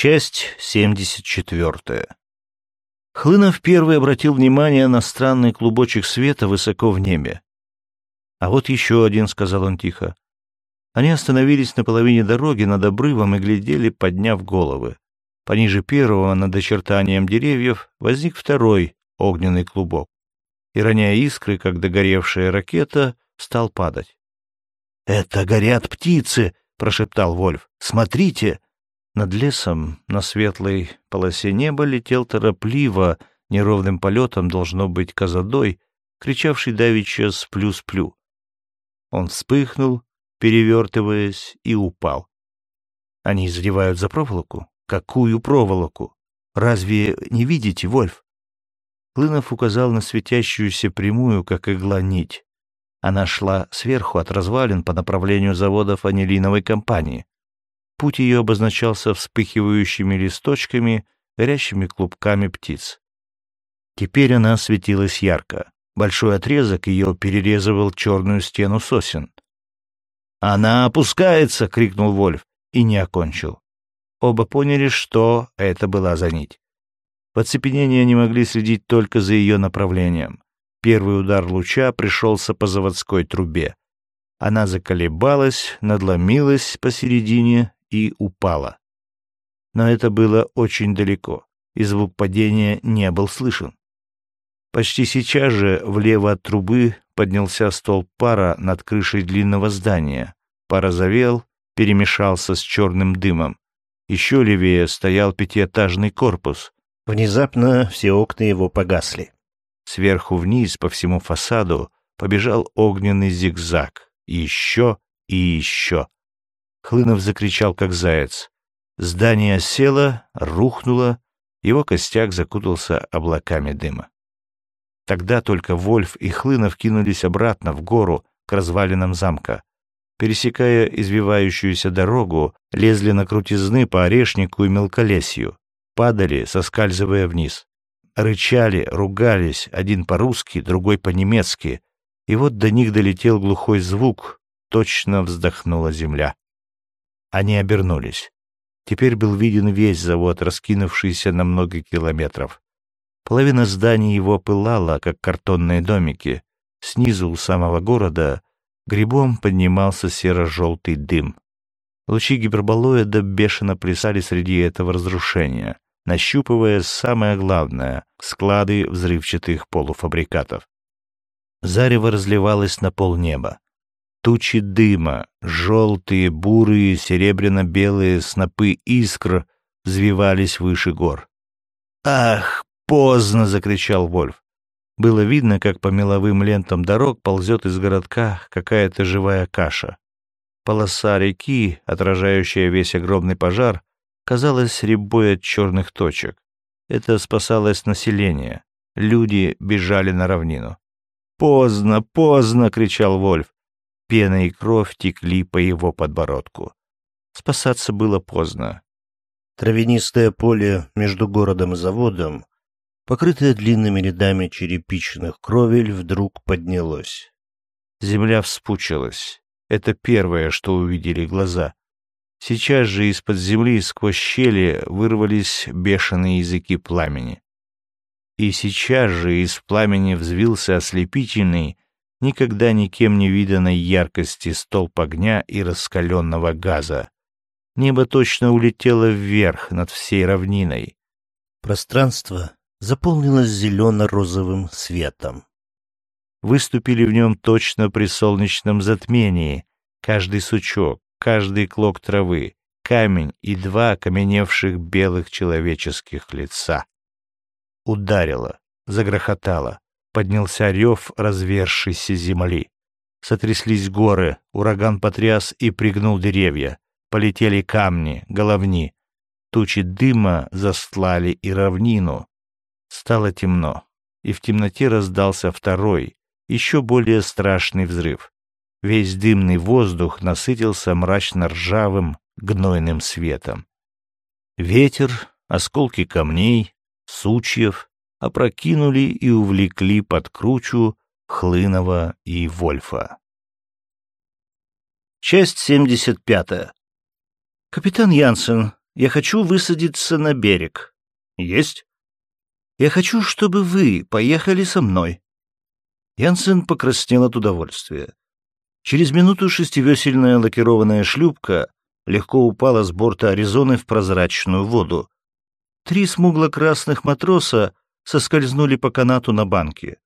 Часть 74. Хлынов первый обратил внимание на странный клубочек света высоко в небе. «А вот еще один», — сказал он тихо. Они остановились на половине дороги над обрывом и глядели, подняв головы. Пониже первого, над очертанием деревьев, возник второй огненный клубок. И, роняя искры, как догоревшая ракета, стал падать. «Это горят птицы!» — прошептал Вольф. «Смотрите!» Над лесом на светлой полосе неба летел торопливо, неровным полетом должно быть козадой, кричавший давеча «сплю-сплю». Он вспыхнул, перевертываясь, и упал. Они задевают за проволоку? Какую проволоку? Разве не видите, Вольф? Клынов указал на светящуюся прямую, как игла, нить. Она шла сверху от развалин по направлению заводов анилиновой компании. Путь ее обозначался вспыхивающими листочками, горящими клубками птиц. Теперь она светилась ярко. Большой отрезок ее перерезывал черную стену сосен. «Она опускается!» — крикнул Вольф и не окончил. Оба поняли, что это была за нить. В оцепенении они могли следить только за ее направлением. Первый удар луча пришелся по заводской трубе. Она заколебалась, надломилась посередине и упала. Но это было очень далеко, и звук падения не был слышен. Почти сейчас же влево от трубы поднялся столб пара над крышей длинного здания. Пар завел, перемешался с черным дымом. Еще левее стоял пятиэтажный корпус. Внезапно все окна его погасли. Сверху вниз по всему фасаду побежал огненный зигзаг. еще и еще. Хлынов закричал, как заяц. Здание село, рухнуло, его костяк закутался облаками дыма. Тогда только Вольф и Хлынов кинулись обратно в гору к развалинам замка. Пересекая извивающуюся дорогу, лезли на крутизны по орешнику и мелколесью, падали, соскальзывая вниз. Рычали, ругались, один по-русски, другой по-немецки, и вот до них долетел глухой звук, точно вздохнула земля. Они обернулись. Теперь был виден весь завод, раскинувшийся на много километров. Половина зданий его пылала, как картонные домики. Снизу у самого города грибом поднимался серо-желтый дым. Лучи гиперболоида бешено плясали среди этого разрушения, нащупывая самое главное — склады взрывчатых полуфабрикатов. Зарево разливалось на полнеба. Тучи дыма, желтые, бурые, серебряно-белые снопы искр взвивались выше гор. «Ах, поздно!» — закричал Вольф. Было видно, как по меловым лентам дорог ползет из городка какая-то живая каша. Полоса реки, отражающая весь огромный пожар, казалась рябой от черных точек. Это спасалось население. Люди бежали на равнину. «Поздно, поздно!» — кричал Вольф. Пена и кровь текли по его подбородку. Спасаться было поздно. Травянистое поле между городом и заводом, покрытое длинными рядами черепичных кровель, вдруг поднялось. Земля вспучилась. Это первое, что увидели глаза. Сейчас же из-под земли сквозь щели вырвались бешеные языки пламени. И сейчас же из пламени взвился ослепительный, никогда никем не виданной яркости столб огня и раскаленного газа. Небо точно улетело вверх над всей равниной. Пространство заполнилось зелено-розовым светом. Выступили в нем точно при солнечном затмении каждый сучок, каждый клок травы, камень и два окаменевших белых человеческих лица. Ударило, загрохотало поднялся рев развершейся земли. Сотряслись горы, ураган потряс и пригнул деревья. Полетели камни, головни. Тучи дыма застлали и равнину. Стало темно, и в темноте раздался второй, еще более страшный взрыв. Весь дымный воздух насытился мрачно-ржавым, гнойным светом. Ветер, осколки камней, сучьев, опрокинули и увлекли под кручу Хлынова и Вольфа. Часть 75. «Капитан Янсен, я хочу высадиться на берег». «Есть». «Я хочу, чтобы вы поехали со мной». Янсен покраснел от удовольствия. Через минуту шестивесельная лакированная шлюпка легко упала с борта Аризоны в прозрачную воду. Три смугло-красных матроса соскользнули по канату на банке.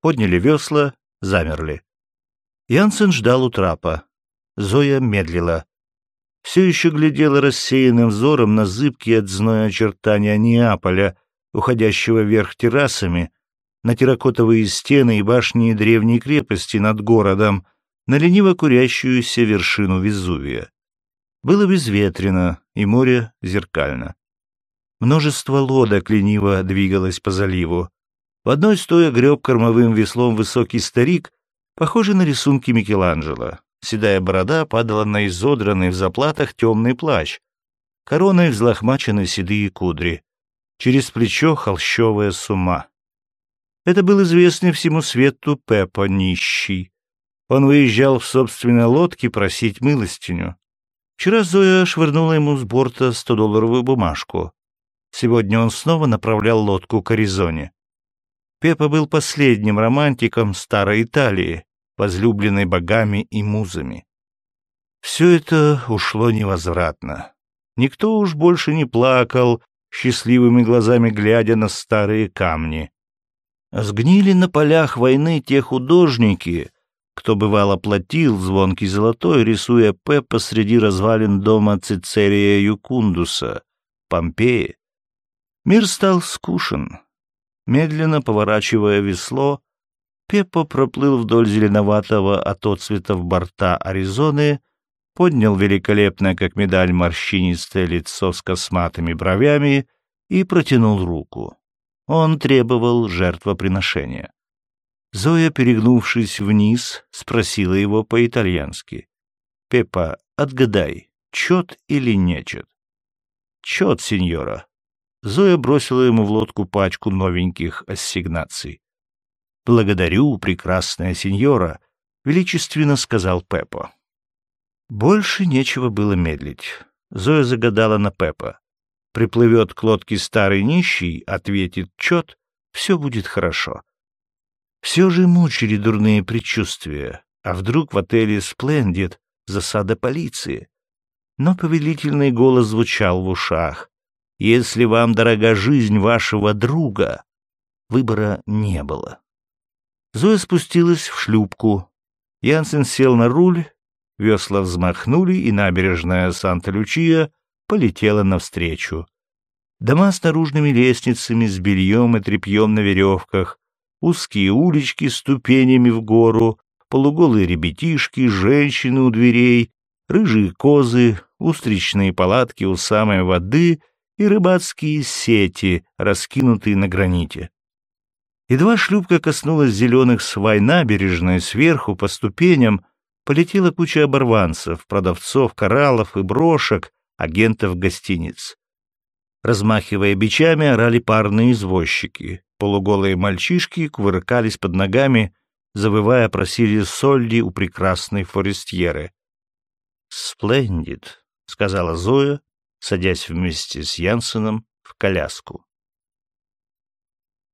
Подняли весла, замерли. Янсен ждал у трапа. Зоя медлила. Все еще глядела рассеянным взором на зыбкие от зноя очертания Неаполя, уходящего вверх террасами, на терракотовые стены и башни древней крепости над городом, на лениво курящуюся вершину Везувия. Было безветренно, и море зеркально. Множество лодок лениво двигалось по заливу. В одной стоя греб кормовым веслом высокий старик, похожий на рисунки Микеланджело. Седая борода падала на изодранный в заплатах темный плащ. Короной взлохмачены седые кудри. Через плечо холщовая сума. Это был известный всему свету Пеппа Нищий. Он выезжал в собственной лодке просить милостиню. Вчера Зоя швырнула ему с борта 100-долларовую бумажку. Сегодня он снова направлял лодку к Аризоне. Пеппа был последним романтиком старой Италии, возлюбленной богами и музами. Все это ушло невозвратно. Никто уж больше не плакал, счастливыми глазами глядя на старые камни. Сгнили на полях войны те художники, кто бывало платил звонкий золотой, рисуя Пеппа среди развалин дома Цицерия Юкундуса, Помпеи. Мир стал скушен. Медленно поворачивая весло, Пеппо проплыл вдоль зеленоватого от отцветов борта Аризоны, поднял великолепное, как медаль, морщинистое лицо с косматыми бровями и протянул руку. Он требовал жертвоприношения. Зоя, перегнувшись вниз, спросила его по-итальянски. «Пеппа, отгадай, чет или нечет?» «Чет, сеньора», Зоя бросила ему в лодку пачку новеньких ассигнаций. «Благодарю, прекрасная сеньора», — величественно сказал Пеппо. Больше нечего было медлить. Зоя загадала на Пеппа. Приплывет к лодке старый нищий, ответит чет, все будет хорошо. Все же мучили дурные предчувствия, а вдруг в отеле «Сплендит» засада полиции. Но повелительный голос звучал в ушах. Если вам дорога жизнь вашего друга, выбора не было. Зоя спустилась в шлюпку. Янсен сел на руль, весла взмахнули, и набережная Санта-Лючия полетела навстречу. Дома с наружными лестницами, с бельем и тряпьем на веревках, узкие улички с ступенями в гору, полуголые ребятишки, женщины у дверей, рыжие козы, устричные палатки у самой воды — и рыбацкие сети, раскинутые на граните. Едва шлюпка коснулась зеленых свай набережной, сверху по ступеням полетела куча оборванцев, продавцов кораллов и брошек, агентов гостиниц. Размахивая бичами, орали парные извозчики. Полуголые мальчишки кувыркались под ногами, завывая, просили сольди у прекрасной форестьеры. «Сплендид», — сказала Зоя, садясь вместе с Янсеном в коляску.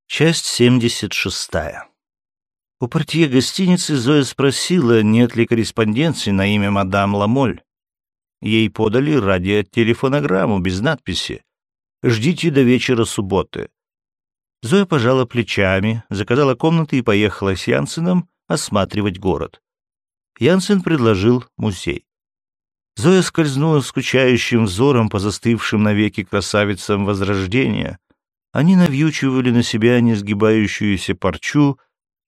Часть 76. У портье гостиницы Зоя спросила, нет ли корреспонденции на имя мадам Ламоль. Ей подали радиотелефонограмму без надписи «Ждите до вечера субботы». Зоя пожала плечами, заказала комнаты и поехала с Янсеном осматривать город. Янсен предложил музей. Зоя скользнула скучающим взором по застывшим навеки красавицам Возрождения. Они навьючивали на себя несгибающуюся парчу,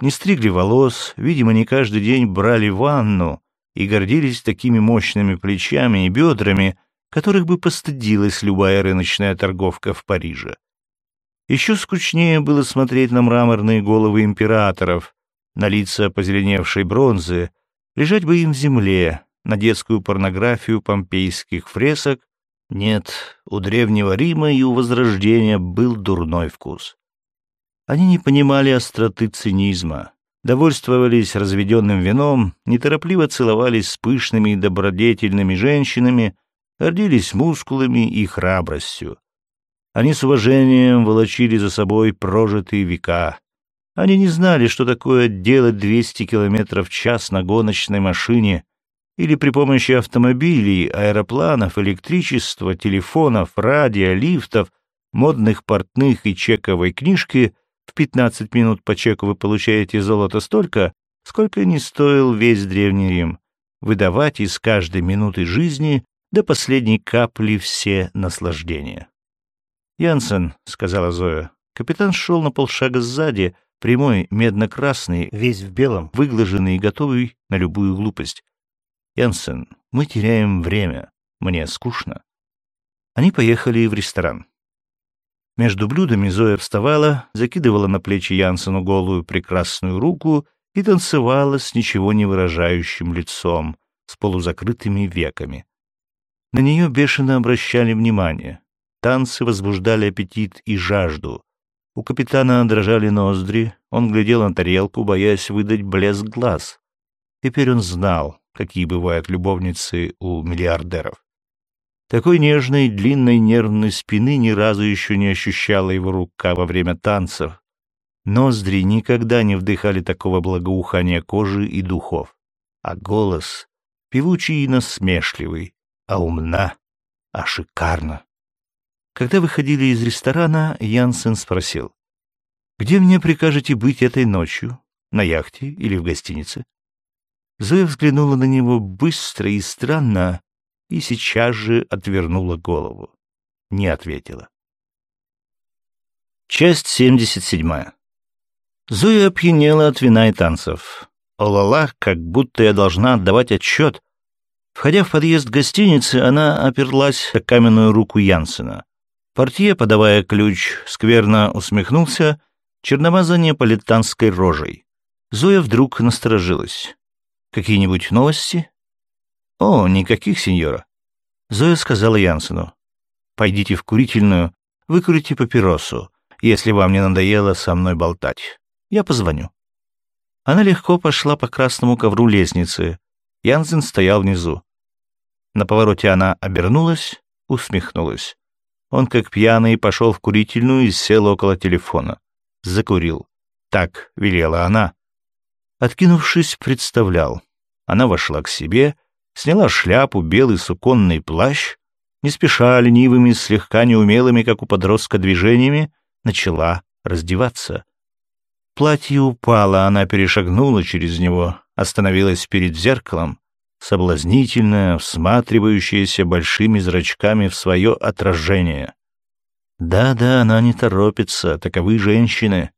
не стригли волос, видимо, не каждый день брали ванну и гордились такими мощными плечами и бедрами, которых бы постыдилась любая рыночная торговка в Париже. Еще скучнее было смотреть на мраморные головы императоров, на лица позеленевшей бронзы, лежать бы им в земле, на детскую порнографию помпейских фресок, нет, у Древнего Рима и у Возрождения был дурной вкус. Они не понимали остроты цинизма, довольствовались разведенным вином, неторопливо целовались с пышными и добродетельными женщинами, гордились мускулами и храбростью. Они с уважением волочили за собой прожитые века. Они не знали, что такое делать 200 км в час на гоночной машине или при помощи автомобилей, аэропланов, электричества, телефонов, радио, лифтов, модных портных и чековой книжки в 15 минут по чеку вы получаете золото столько, сколько не стоил весь Древний Рим, выдавать из каждой минуты жизни до последней капли все наслаждения. «Янсен», — сказала Зоя. Капитан шел на полшага сзади, прямой, медно-красный, весь в белом, выглаженный и готовый на любую глупость. «Янсен, мы теряем время. Мне скучно». Они поехали в ресторан. Между блюдами Зоя вставала, закидывала на плечи Янсену голую прекрасную руку и танцевала с ничего не выражающим лицом, с полузакрытыми веками. На нее бешено обращали внимание. Танцы возбуждали аппетит и жажду. У капитана дрожали ноздри, он глядел на тарелку, боясь выдать блеск глаз. Теперь он знал, какие бывают любовницы у миллиардеров. Такой нежной, длинной нервной спины ни разу еще не ощущала его рука во время танцев. Ноздри никогда не вдыхали такого благоухания кожи и духов. А голос — певучий и насмешливый, а умна, а шикарно. Когда выходили из ресторана, Янсен спросил, «Где мне прикажете быть этой ночью? На яхте или в гостинице?» Зоя взглянула на него быстро и странно и сейчас же отвернула голову. Не ответила. Часть 77. Зоя опьянела от вина и танцев. Олала, как будто я должна отдавать отчет. Входя в подъезд гостиницы, она оперлась о каменную руку Янсена. Портье, подавая ключ, скверно усмехнулся, черномаза неаполитанской рожей. Зоя вдруг насторожилась. «Какие-нибудь новости?» «О, никаких, сеньора». Зоя сказала Янсену. «Пойдите в курительную, выкурите папиросу, если вам не надоело со мной болтать. Я позвоню». Она легко пошла по красному ковру лестницы. Янсен стоял внизу. На повороте она обернулась, усмехнулась. Он, как пьяный, пошел в курительную и сел около телефона. Закурил. Так велела она. Откинувшись, представлял. Она вошла к себе, сняла шляпу, белый суконный плащ, не спеша ленивыми, слегка неумелыми, как у подростка, движениями, начала раздеваться. Платье упало, она перешагнула через него, остановилась перед зеркалом, соблазнительная, всматривающаяся большими зрачками в свое отражение. Да-да, она не торопится, таковы женщины.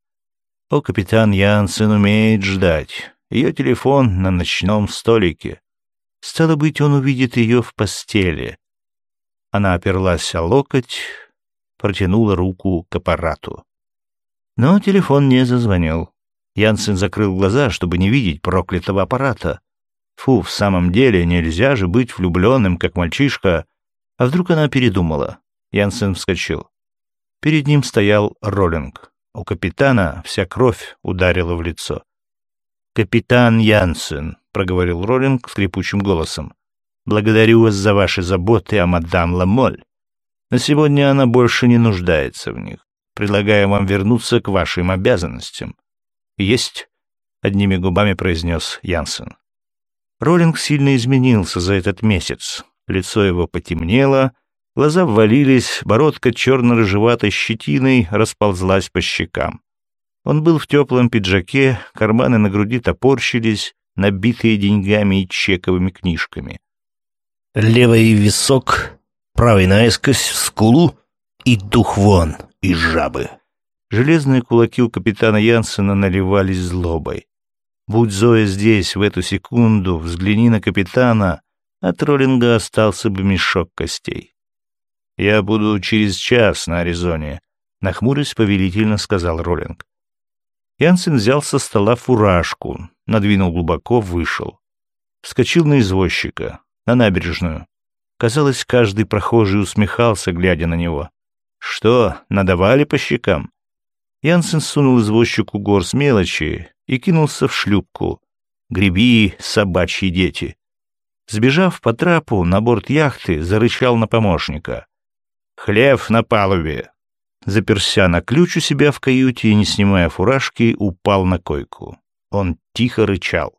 О, капитан Янсен умеет ждать. Ее телефон на ночном столике. Стало быть, он увидит ее в постели. Она оперлась о локоть, протянула руку к аппарату. Но телефон не зазвонил. Янсен закрыл глаза, чтобы не видеть проклятого аппарата. Фу, в самом деле нельзя же быть влюбленным, как мальчишка. А вдруг она передумала? Янсен вскочил. Перед ним стоял Роллинг. У капитана вся кровь ударила в лицо. «Капитан Янсен», — проговорил Роллинг скрипучим голосом, — «благодарю вас за ваши заботы о мадам Ламоль. На сегодня она больше не нуждается в них. Предлагаю вам вернуться к вашим обязанностям». «Есть», — одними губами произнес Янсен. Роллинг сильно изменился за этот месяц. Лицо его потемнело, глаза ввалились, бородка черно-рыжеватой щетиной расползлась по щекам. Он был в теплом пиджаке, карманы на груди топорщились, набитые деньгами и чековыми книжками. Левый висок, правый наискось в скулу и дух вон из жабы. Железные кулаки у капитана Янсена наливались злобой. Будь Зоя здесь в эту секунду, взгляни на капитана, от Роллинга остался бы мешок костей. «Я буду через час на Аризоне», — нахмурясь повелительно сказал Роллинг. Янсен взял со стола фуражку, надвинул глубоко, вышел. Вскочил на извозчика, на набережную. Казалось, каждый прохожий усмехался, глядя на него. «Что, надавали по щекам?» Янсен сунул извозчику горсть мелочи и кинулся в шлюпку. «Греби, собачьи дети!» Сбежав по трапу на борт яхты, зарычал на помощника. «Хлев на палубе!» Заперся на ключ у себя в каюте и, не снимая фуражки, упал на койку. Он тихо рычал.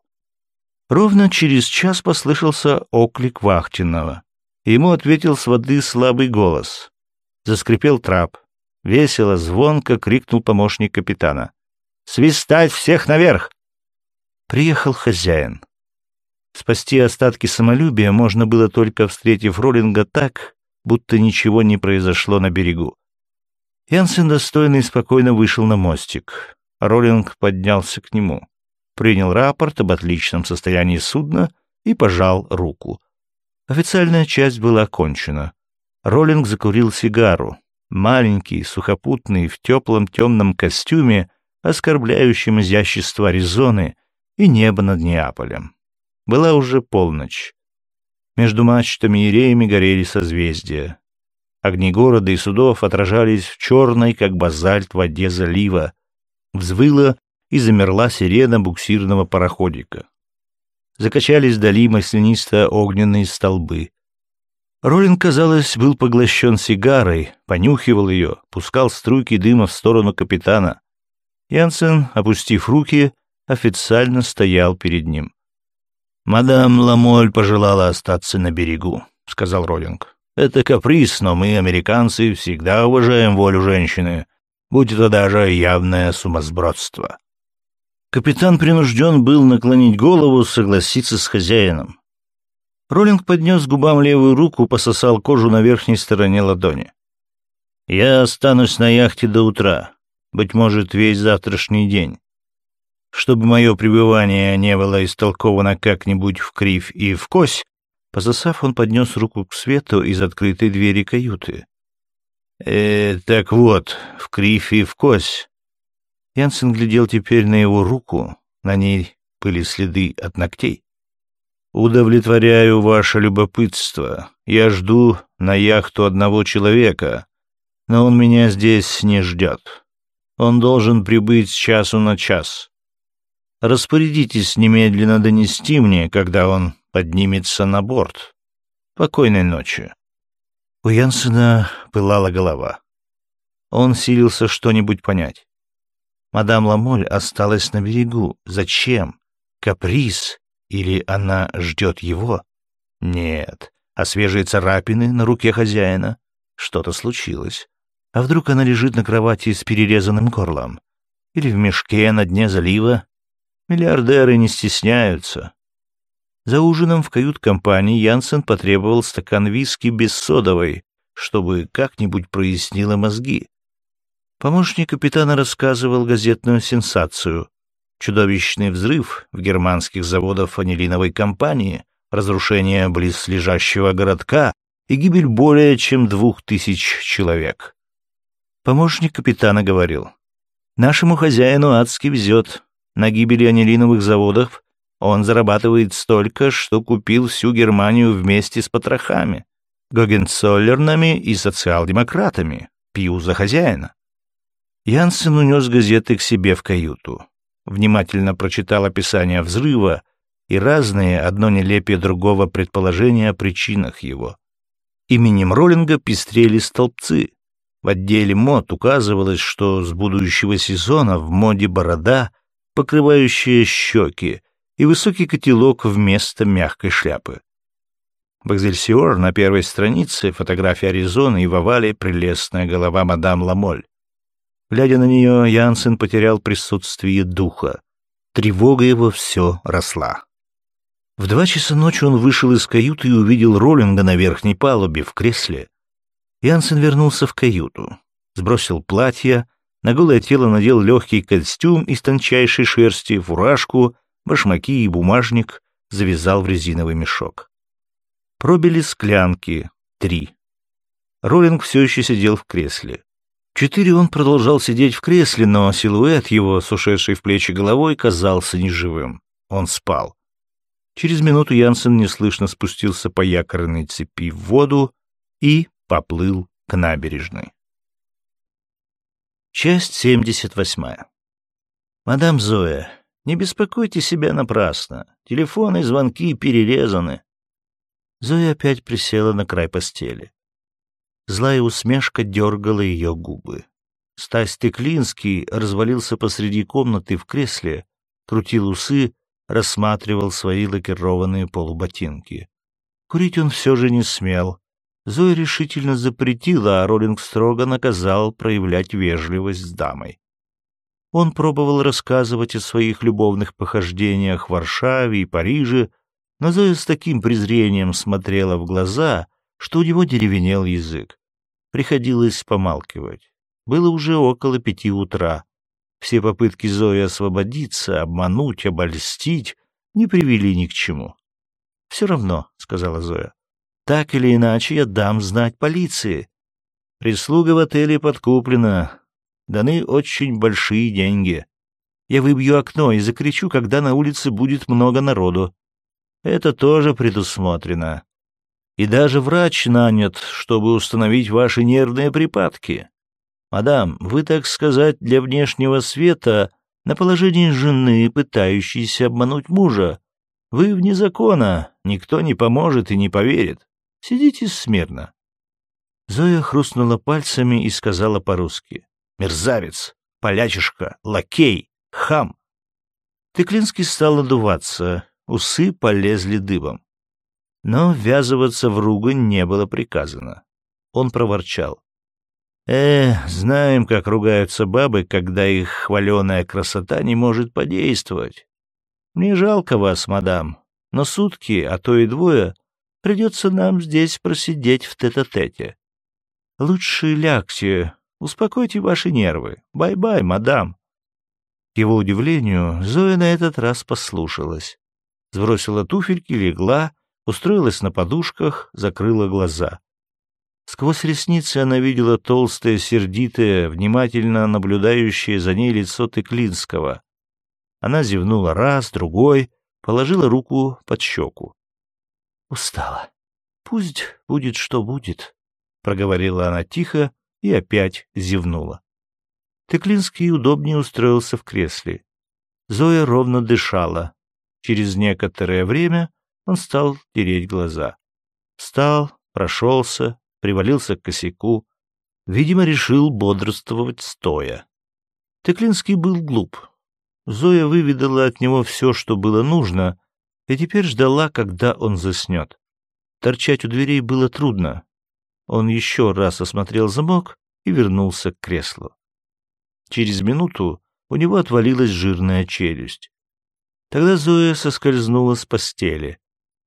Ровно через час послышался оклик вахтенного. Ему ответил с воды слабый голос. Заскрипел трап. Весело, звонко крикнул помощник капитана. «Свистать всех наверх!» Приехал хозяин. Спасти остатки самолюбия можно было только встретив Роллинга так, будто ничего не произошло на берегу. Янсен достойно и спокойно вышел на мостик. Роллинг поднялся к нему, принял рапорт об отличном состоянии судна и пожал руку. Официальная часть была окончена. Роллинг закурил сигару. Маленький, сухопутный, в теплом темном костюме, оскорбляющем изящество Аризоны и небо над Неаполем. Была уже полночь. Между мачтами и реями горели созвездия. Огни города и судов отражались в черной, как базальт, воде залива. Взвыла и замерла сирена буксирного пароходика. Закачались вдали маслянисто-огненные столбы. Роллин, казалось, был поглощен сигарой, понюхивал ее, пускал струйки дыма в сторону капитана. Янсен, опустив руки, официально стоял перед ним. «Мадам Ламоль пожелала остаться на берегу», — сказал Роллинг. «Это каприз, но мы, американцы, всегда уважаем волю женщины, будь это даже явное сумасбродство». Капитан принужден был наклонить голову, согласиться с хозяином. Роллинг поднес губам левую руку, пососал кожу на верхней стороне ладони. «Я останусь на яхте до утра, быть может, весь завтрашний день чтобы мое пребывание не было истолковано как-нибудь в кривь и в кось, пососав, он поднес руку к свету из открытой двери каюты. «Э, так вот, в кривь и в кось». Янсен глядел теперь на его руку, на ней были следы от ногтей. «Удовлетворяю ваше любопытство. Я жду на яхту одного человека, но он меня здесь не ждет. Он должен прибыть часу на час. Распорядитесь немедленно донести мне, когда он поднимется на борт. Покойной ночи. У Янсена пылала голова. Он силился что-нибудь понять. Мадам Ламоль осталась на берегу. Зачем? Каприз? Или она ждет его? Нет. А свежие царапины на руке хозяина? Что-то случилось. А вдруг она лежит на кровати с перерезанным горлом? Или в мешке на дне залива Миллиардеры не стесняются. За ужином в кают-компании Янсен потребовал стакан виски без содовой, чтобы как-нибудь прояснило мозги. Помощник капитана рассказывал газетную сенсацию. Чудовищный взрыв в германских заводах анилиновой компании, разрушение близлежащего городка и гибель более чем двух тысяч человек. Помощник капитана говорил, «Нашему хозяину адски везет. На гибели анилиновых заводов он зарабатывает столько, что купил всю Германию вместе с потрохами, Гогенцоллернами и социал-демократами. Пью за хозяина. Янсен унес газеты к себе в каюту. Внимательно прочитал описание взрыва и разные, одно нелепее другого предположения о причинах его. Именем Роллинга пестрели столбцы. В отделе мод указывалось, что с будущего сезона в моде борода — покрывающая щеки, и высокий котелок вместо мягкой шляпы. В «Экзельсиор» на первой странице фотография Аризоны и в овале прелестная голова мадам Ламоль. Глядя на нее, Янсен потерял присутствие духа. Тревога его все росла. В два часа ночи он вышел из каюты и увидел Роллинга на верхней палубе в кресле. Янсен вернулся в каюту, сбросил платье, на голое тело надел легкий костюм из тончайшей шерсти, фуражку, башмаки и бумажник, завязал в резиновый мешок. Пробили склянки. Три. Роллинг все еще сидел в кресле. Четыре он продолжал сидеть в кресле, но силуэт его, с в плечи головой, казался неживым. Он спал. Через минуту Янсен неслышно спустился по якорной цепи в воду и поплыл к набережной. Часть 78. Мадам Зоя, не беспокойте себя напрасно. Телефоны и звонки перерезаны. Зоя опять присела на край постели. Злая усмешка дергала ее губы. Стась Теклинский развалился посреди комнаты в кресле, крутил усы, рассматривал свои лакированные полуботинки. Курить он все же не смел. Зоя решительно запретила, а Роллинг строго наказал проявлять вежливость с дамой. Он пробовал рассказывать о своих любовных похождениях в Варшаве и Париже, но Зоя с таким презрением смотрела в глаза, что у него деревенел язык. Приходилось помалкивать. Было уже около пяти утра. Все попытки Зои освободиться, обмануть, обольстить не привели ни к чему. «Все равно», — сказала Зоя, — «так или иначе я дам знать полиции. Прислуга в отеле подкуплена, даны очень большие деньги. Я выбью окно и закричу, когда на улице будет много народу. Это тоже предусмотрено. И даже врач нанят, чтобы установить ваши нервные припадки. Мадам, вы, так сказать, для внешнего света на положении жены, пытающейся обмануть мужа. Вы вне закона, никто не поможет и не поверит. Сидите смирно. Зоя хрустнула пальцами и сказала по-русски. «Мерзавец, полячишка, лакей, хам!» Тыклинский стал одуваться, усы полезли дыбом. Но ввязываться в ругань не было приказано. Он проворчал. «Э, знаем, как ругаются бабы, когда их хваленая красота не может подействовать. Мне жалко вас, мадам, но сутки, а то и двое, придется нам здесь просидеть в тет-а-тете. Лучше лягте, успокойте ваши нервы. Бай-бай, мадам». К его удивлению, Зоя на этот раз послушалась. Сбросила туфельки, легла, устроилась на подушках, закрыла глаза. Сквозь ресницы она видела толстое, сердитое, внимательно наблюдающее за ней лицо Тыклинского. Она зевнула раз, другой, положила руку под щеку. «Устала. Пусть будет, что будет», — проговорила она тихо и опять зевнула. Тыклинский удобнее устроился в кресле. Зоя ровно дышала. Через некоторое время он стал тереть глаза. Встал, прошелся, привалился к косяку. Видимо, решил бодрствовать стоя. Теклинский был глуп. Зоя выведала от него все, что было нужно, и теперь ждала, когда он заснет. Торчать у дверей было трудно. Он еще раз осмотрел замок и вернулся к креслу. Через минуту у него отвалилась жирная челюсть. Тогда Зоя соскользнула с постели.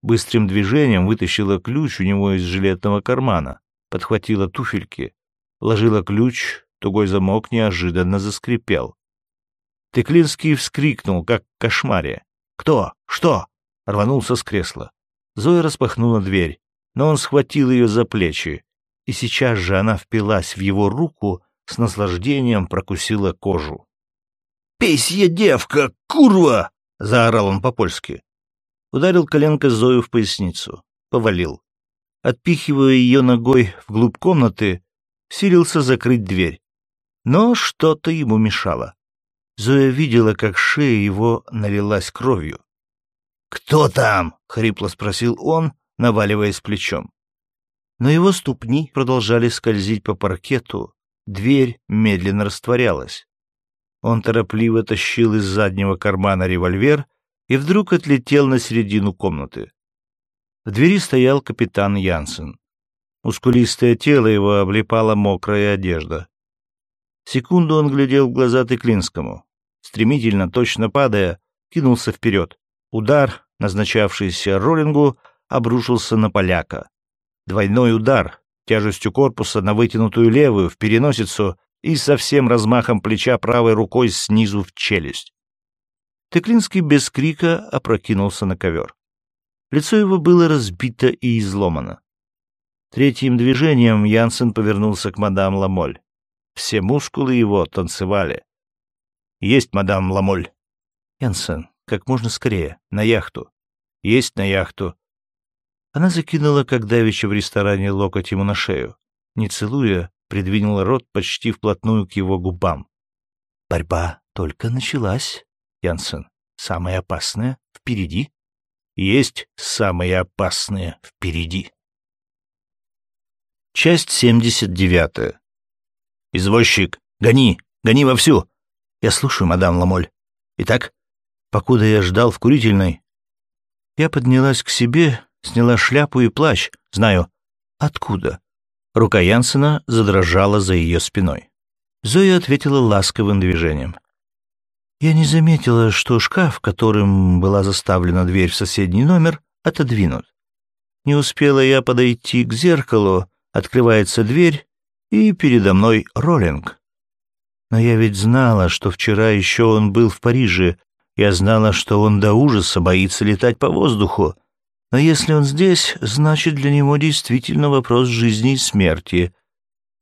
Быстрым движением вытащила ключ у него из жилетного кармана подхватила туфельки, ложила ключ, тугой замок неожиданно заскрипел. Теклинский вскрикнул, как в кошмаре. «Кто? Что?» — рванулся с кресла. Зоя распахнула дверь, но он схватил ее за плечи, и сейчас же она впилась в его руку, с наслаждением прокусила кожу. «Песья девка, курва!» — заорал он по-польски. Ударил коленкой Зою в поясницу, повалил отпихивая ее ногой вглубь комнаты, силился закрыть дверь. Но что-то ему мешало. Зоя видела, как шея его налилась кровью. «Кто там?» — хрипло спросил он, наваливаясь плечом. Но его ступни продолжали скользить по паркету, дверь медленно растворялась. Он торопливо тащил из заднего кармана револьвер и вдруг отлетел на середину комнаты. В двери стоял капитан Янсен. Мускулистое тело его облепала мокрая одежда. Секунду он глядел в глаза Тыклинскому. Стремительно, точно падая, кинулся вперед. Удар, назначавшийся роллингу, обрушился на поляка. Двойной удар, тяжестью корпуса на вытянутую левую, в переносицу и со всем размахом плеча правой рукой снизу в челюсть. Тыклинский без крика опрокинулся на ковер. Лицо его было разбито и изломано. Третьим движением Янсен повернулся к мадам Ламоль. Все мускулы его танцевали. «Есть, мадам Ламоль!» «Янсен, как можно скорее, на яхту!» «Есть на яхту!» Она закинула, как давеча в ресторане, локоть ему на шею. Не целуя, придвинула рот почти вплотную к его губам. «Борьба только началась, Янсен. Самое опасное впереди!» есть самые опасные впереди. Часть 79. Извозчик, гони, гони вовсю. Я слушаю, мадам Ламоль. Итак, покуда я ждал в курительной, я поднялась к себе, сняла шляпу и плащ. Знаю, откуда. Рука Янсена задрожала за ее спиной. Зоя ответила ласковым движением. Я не заметила, что шкаф, которым была заставлена дверь в соседний номер, отодвинут. Не успела я подойти к зеркалу, открывается дверь, и передо мной Роллинг. Но я ведь знала, что вчера еще он был в Париже. Я знала, что он до ужаса боится летать по воздуху. Но если он здесь, значит, для него действительно вопрос жизни и смерти.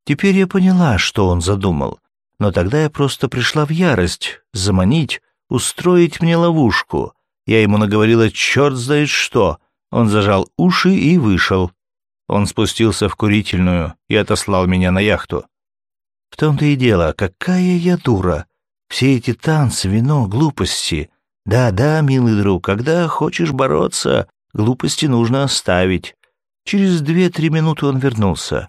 Теперь я поняла, что он задумал. Но тогда я просто пришла в ярость, заманить, устроить мне ловушку. Я ему наговорила черт знает что. Он зажал уши и вышел. Он спустился в курительную и отослал меня на яхту. В том-то и дело, какая я дура. Все эти танцы, вино, глупости. Да-да, милый друг, когда хочешь бороться, глупости нужно оставить. Через две-три минуты он вернулся.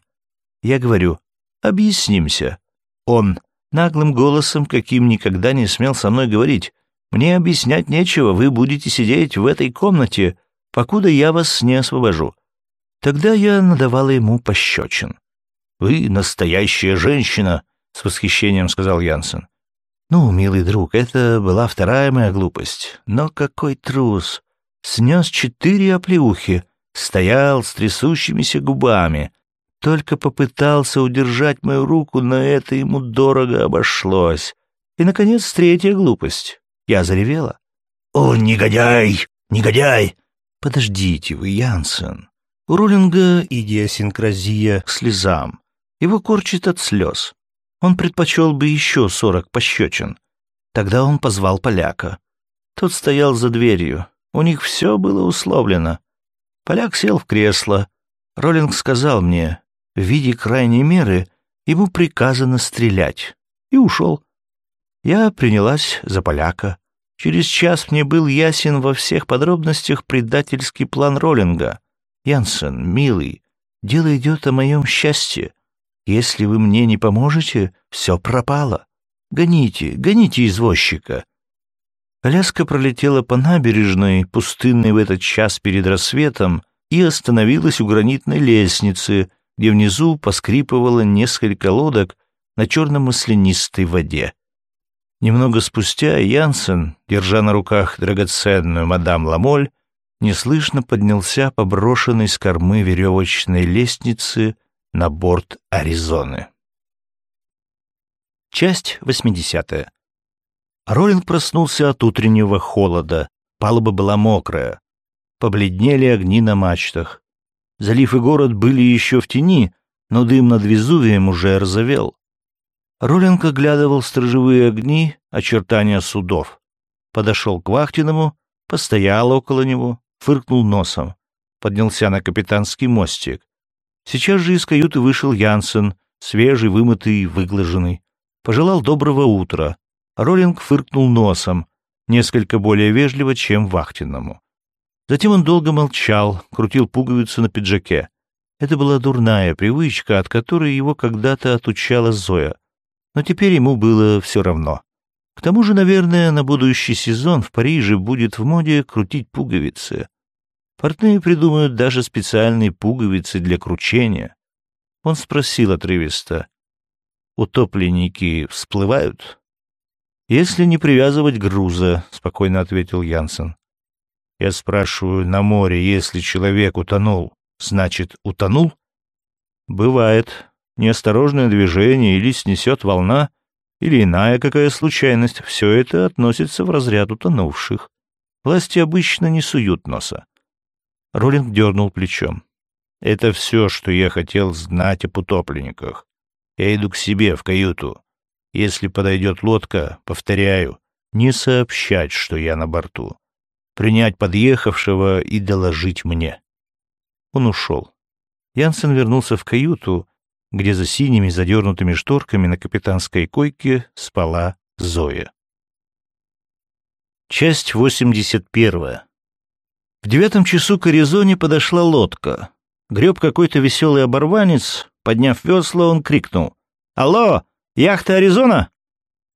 Я говорю, объяснимся. Он наглым голосом, каким никогда не смел со мной говорить. Мне объяснять нечего, вы будете сидеть в этой комнате, покуда я вас не освобожу. Тогда я надавала ему пощечин. «Вы настоящая женщина», — с восхищением сказал Янсен. «Ну, милый друг, это была вторая моя глупость. Но какой трус! Снес четыре оплеухи, стоял с трясущимися губами. Только попытался удержать мою руку, но это ему дорого обошлось. И, наконец, третья глупость. Я заревела. «О, негодяй! Негодяй!» «Подождите вы, Янсен. У Роллинга идиосинкразия к слезам. Его корчит от слез. Он предпочел бы еще сорок пощечин. Тогда он позвал поляка. Тот стоял за дверью. У них все было условлено. Поляк сел в кресло. Роллинг сказал мне, в виде крайней меры ему приказано стрелять. И ушел. Я принялась за поляка. Через час мне был ясен во всех подробностях предательский план Роллинга. Янсен, милый, дело идет о моем счастье. Если вы мне не поможете, все пропало. Гоните, гоните извозчика». Коляска пролетела по набережной, пустынной в этот час перед рассветом, и остановилась у гранитной лестницы, где внизу поскрипывало несколько лодок на черно-маслянистой воде. Немного спустя Янсен, держа на руках драгоценную мадам Ламоль, неслышно поднялся по брошенной с кормы веревочной лестнице на борт Аризоны. Часть 80. Роллинг проснулся от утреннего холода. Палуба была мокрая. Побледнели огни на мачтах. Залив и город были еще в тени, но дым над Везувием уже разовел. Роллинг оглядывал сторожевые огни, очертания судов. Подошел к вахтенному, постоял около него, фыркнул носом. Поднялся на капитанский мостик. Сейчас же из каюты вышел Янсен, свежий, вымытый выглаженный. Пожелал доброго утра. Роллинг фыркнул носом, несколько более вежливо, чем вахтенному. Затем он долго молчал, крутил пуговицу на пиджаке. Это была дурная привычка, от которой его когда-то отучала Зоя. Но теперь ему было все равно. К тому же, наверное, на будущий сезон в Париже будет в моде крутить пуговицы. Портные придумают даже специальные пуговицы для кручения. Он спросил отрывисто. «Утопленники всплывают?» «Если не привязывать груза», — спокойно ответил Янсен. «Я спрашиваю, на море, если человек утонул, значит, утонул?» «Бывает. Неосторожное движение или снесет волна, или иная какая случайность, все это относится в разряд утонувших. Власти обычно не суют носа. Роллинг дернул плечом. «Это все, что я хотел знать о утопленниках. Я иду к себе в каюту. Если подойдет лодка, повторяю, не сообщать, что я на борту. Принять подъехавшего и доложить мне». Он ушел. Янсен вернулся в каюту, где за синими задернутыми шторками на капитанской койке спала Зоя. Часть восемьдесят первая. В девятом часу к Аризоне подошла лодка. Греб какой-то веселый оборванец. Подняв весла, он крикнул. «Алло, яхта Аризона?»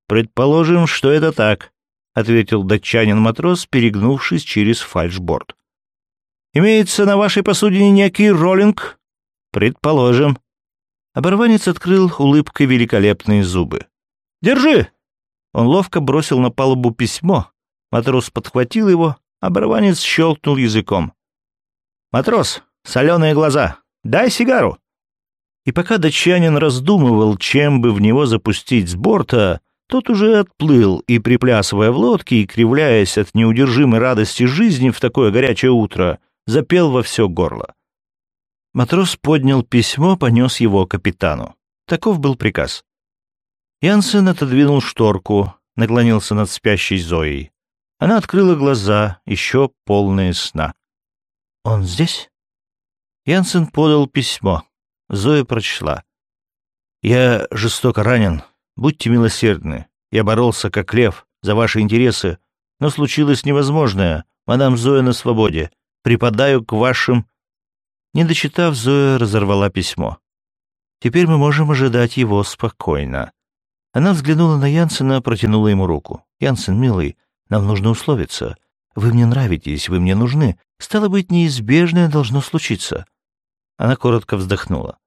«Предположим, что это так», — ответил датчанин-матрос, перегнувшись через фальшборд. «Имеется на вашей посудине некий роллинг?» «Предположим». Оборванец открыл улыбкой великолепные зубы. «Держи!» Он ловко бросил на палубу письмо. Матрос подхватил его, оборванец щелкнул языком. «Матрос, соленые глаза, дай сигару!» И пока датчанин раздумывал, чем бы в него запустить с борта, тот уже отплыл и, приплясывая в лодке и кривляясь от неудержимой радости жизни в такое горячее утро, запел во все горло. Матрос поднял письмо, понес его капитану. Таков был приказ. Янсен отодвинул шторку, наклонился над спящей Зоей. Она открыла глаза, еще полные сна. «Он здесь?» Янсен подал письмо. Зоя прочла. «Я жестоко ранен. Будьте милосердны. Я боролся, как лев, за ваши интересы, но случилось невозможное. Мадам Зоя на свободе. Припадаю к вашим...» Не дочитав, Зоя разорвала письмо. «Теперь мы можем ожидать его спокойно». Она взглянула на Янсена, протянула ему руку. «Янсен, милый, нам нужно условиться. Вы мне нравитесь, вы мне нужны. Стало быть, неизбежное должно случиться». Она коротко вздохнула.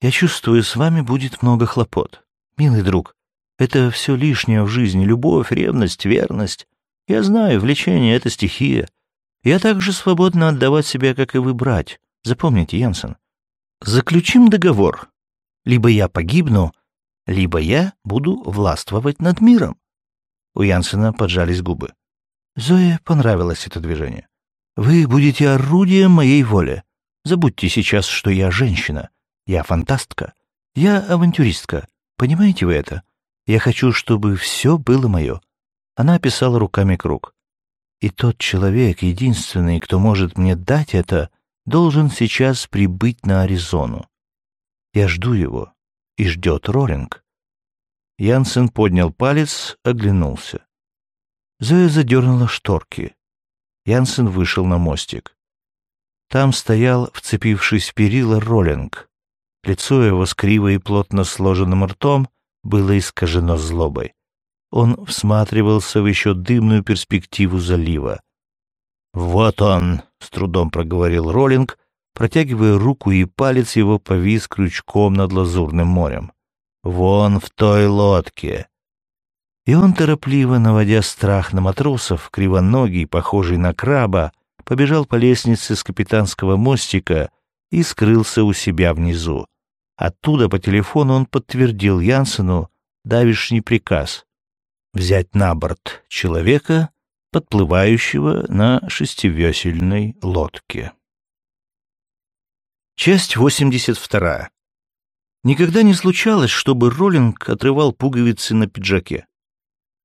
«Я чувствую, с вами будет много хлопот. Милый друг, это все лишнее в жизни. Любовь, ревность, верность. Я знаю, влечение — это стихия. Я также свободна отдавать себя, как и вы, брать. Запомните, Янсен. Заключим договор. Либо я погибну, либо я буду властвовать над миром. У Янсена поджались губы. Зое понравилось это движение. «Вы будете орудием моей воли. Забудьте сейчас, что я женщина. Я фантастка. Я авантюристка. Понимаете вы это? Я хочу, чтобы все было мое». Она описала руками круг. «И тот человек, единственный, кто может мне дать это, должен сейчас прибыть на Аризону. Я жду его, и ждет Роллинг. Янсен поднял палец, оглянулся. Зоя задернула шторки. Янсен вышел на мостик. Там стоял, вцепившись в перила, Роллинг. Лицо его с криво и плотно сложенным ртом было искажено злобой. Он всматривался в еще дымную перспективу залива. «Вот он!» — с трудом проговорил Роллинг, протягивая руку, и палец его повис крючком над лазурным морем. Вон в той лодке. И он, торопливо наводя страх на матросов, кривоногий, похожий на краба, побежал по лестнице с капитанского мостика и скрылся у себя внизу. Оттуда по телефону он подтвердил Янсену давишний приказ взять на борт человека, подплывающего на шестивесельной лодке. Часть 82. Никогда не случалось, чтобы Роллинг отрывал пуговицы на пиджаке.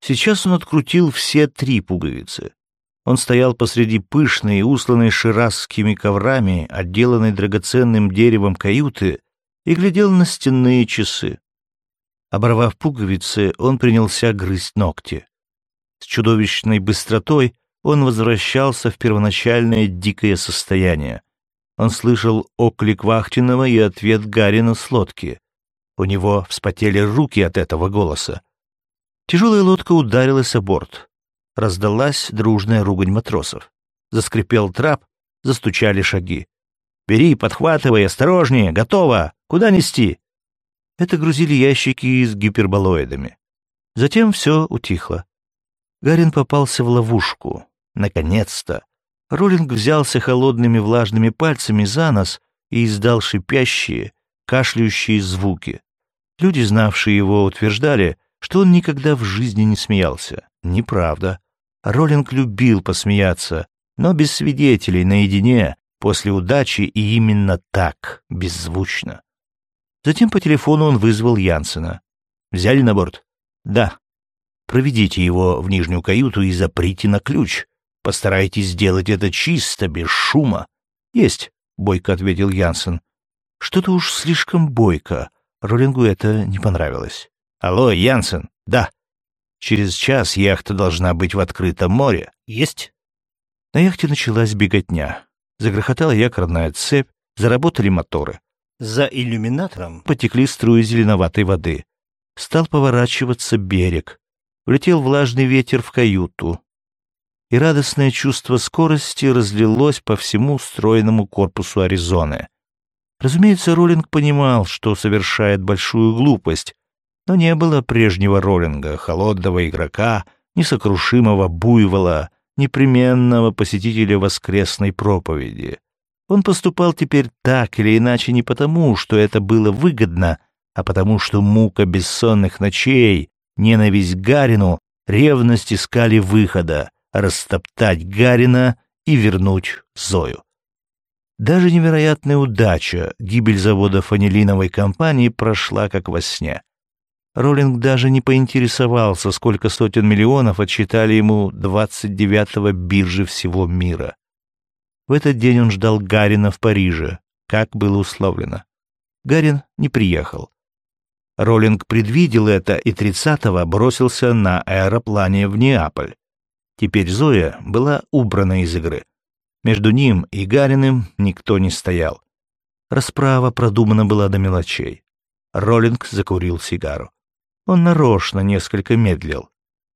Сейчас он открутил все три пуговицы. Он стоял посреди пышной, усланной ширасскими коврами, отделанной драгоценным деревом каюты, и глядел на стенные часы. Оборвав пуговицы, он принялся грызть ногти. С чудовищной быстротой он возвращался в первоначальное дикое состояние — он слышал оклик Вахтинова и ответ Гарина с лодки. У него вспотели руки от этого голоса. Тяжелая лодка ударилась о борт. Раздалась дружная ругань матросов. Заскрипел трап, застучали шаги. «Бери, подхватывай, осторожнее, готово! Куда нести?» Это грузили ящики с гиперболоидами. Затем все утихло. Гарин попался в ловушку. Наконец-то! Роллинг взялся холодными влажными пальцами за нос и издал шипящие, кашляющие звуки. Люди, знавшие его, утверждали, что он никогда в жизни не смеялся. Неправда. Роллинг любил посмеяться, но без свидетелей, наедине, после удачи и именно так, беззвучно. Затем по телефону он вызвал Янсена. «Взяли на борт?» «Да». «Проведите его в нижнюю каюту и заприте на ключ. Постарайтесь сделать это чисто, без шума. Есть, бойко ответил Янсен. Что-то уж слишком бойко. Роллингу это не понравилось. Алло, Янсен. Да. Через час яхта должна быть в открытом море. Есть. На яхте началась беготня. Загрохотала якорная цепь, заработали моторы. За иллюминатором потекли струи зеленоватой воды. Стал поворачиваться берег. Влетел влажный ветер в каюту. И радостное чувство скорости разлилось по всему стройному корпусу Аризоны. Разумеется, Роллинг понимал, что совершает большую глупость, но не было прежнего Роллинга, холодного игрока, несокрушимого буйвола, непременного посетителя воскресной проповеди. Он поступал теперь так или иначе не потому, что это было выгодно, а потому что мука бессонных ночей, ненависть Гарину, ревность искали выхода, растоптать Гарина и вернуть Зою. Даже невероятная удача, гибель завода фанилиновой компании прошла как во сне. Роллинг даже не поинтересовался, сколько сотен миллионов отчитали ему 29-го биржи всего мира. В этот день он ждал Гарина в Париже, как было условлено. Гарин не приехал. Роллинг предвидел это и 30-го бросился на аэроплане в Неаполь. Теперь Зоя была убрана из игры. Между ним и Гариным никто не стоял. Расправа продумана была до мелочей. Роллинг закурил сигару. Он нарочно несколько медлил.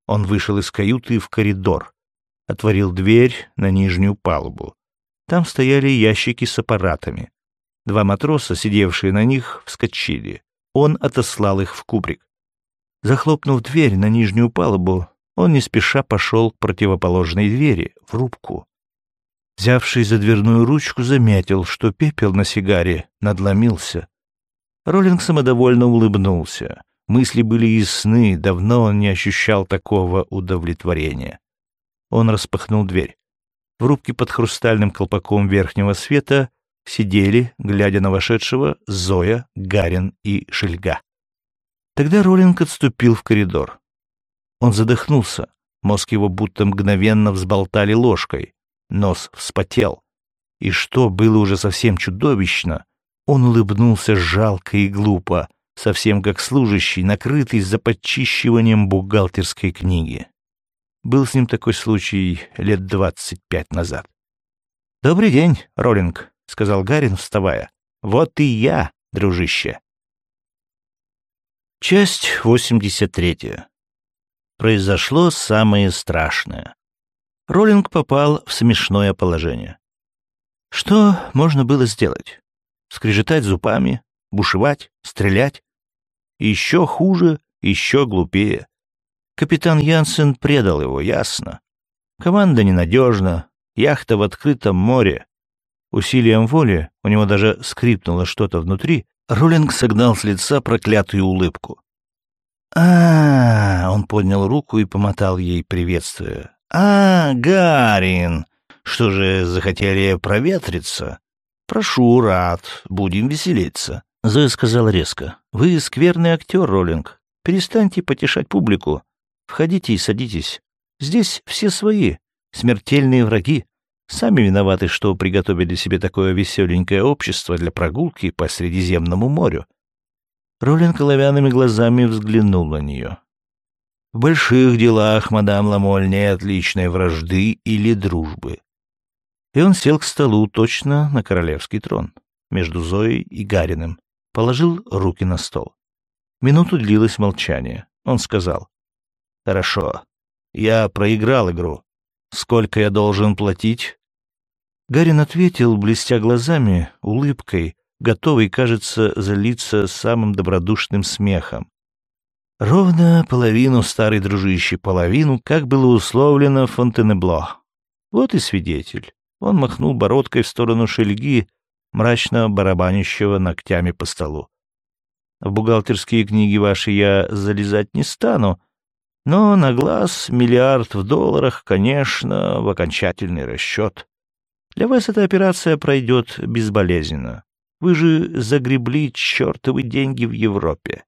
Он вышел из каюты в коридор, отворил дверь на нижнюю палубу. Там стояли ящики с аппаратами. Два матроса, сидевшие на них, вскочили. Он отослал их в кубрик. Захлопнув дверь на нижнюю палубу, он не спеша пошел к противоположной двери, в рубку. Взявший за дверную ручку, заметил, что пепел на сигаре надломился. Роллинг самодовольно улыбнулся. Мысли были ясны, давно он не ощущал такого удовлетворения. Он распахнул дверь. В рубке под хрустальным колпаком верхнего света сидели, глядя на вошедшего, Зоя, Гарин и Шельга. Тогда Роллинг отступил в коридор. Он задохнулся, мозг его будто мгновенно взболтали ложкой нос вспотел. И что было уже совсем чудовищно, он улыбнулся жалко и глупо, совсем как служащий, накрытый за подчищиванием бухгалтерской книги. Был с ним такой случай лет двадцать пять назад. «Добрый день, Роллинг», — сказал Гарин, вставая. «Вот и я, дружище». Часть восемьдесят третья. Произошло самое страшное. Роллинг попал в смешное положение. Что можно было сделать? Скрежетать зубами, бушевать, стрелять? Еще хуже, еще глупее. Капитан Янсен предал его, ясно. Команда ненадежна, яхта в открытом море. Усилием воли, у него даже скрипнуло что-то внутри, Роллинг согнал с лица проклятую улыбку. А, он поднял руку и помотал ей, приветствуя. «А, Гарин, что же, захотели проветриться? Прошу, рад, будем веселиться». Зоя сказала резко. «Вы скверный актер, Роллинг. Перестаньте потешать публику. Входите и садитесь. Здесь все свои, смертельные враги. Сами виноваты, что приготовили себе такое веселенькое общество для прогулки по Средиземному морю». Роллинг оловянными глазами взглянул на нее. В больших делах, мадам Ламоль, нет личной вражды или дружбы. И он сел к столу точно на королевский трон, между Зоей и Гариным, положил руки на стол. Минуту длилось молчание. Он сказал, «Хорошо, я проиграл игру. Сколько я должен платить?» Гарин ответил, блестя глазами, улыбкой, готовый, кажется, залиться самым добродушным смехом. Ровно половину, старый дружище, половину, как было условлено Фонтенебло. Вот и свидетель. Он махнул бородкой в сторону шельги, мрачно барабанящего ногтями по столу. В бухгалтерские книги ваши я залезать не стану, но на глаз миллиард в долларах, конечно, в окончательный расчет. Для вас эта операция пройдет безболезненно. Вы же загребли чертовы деньги в Европе.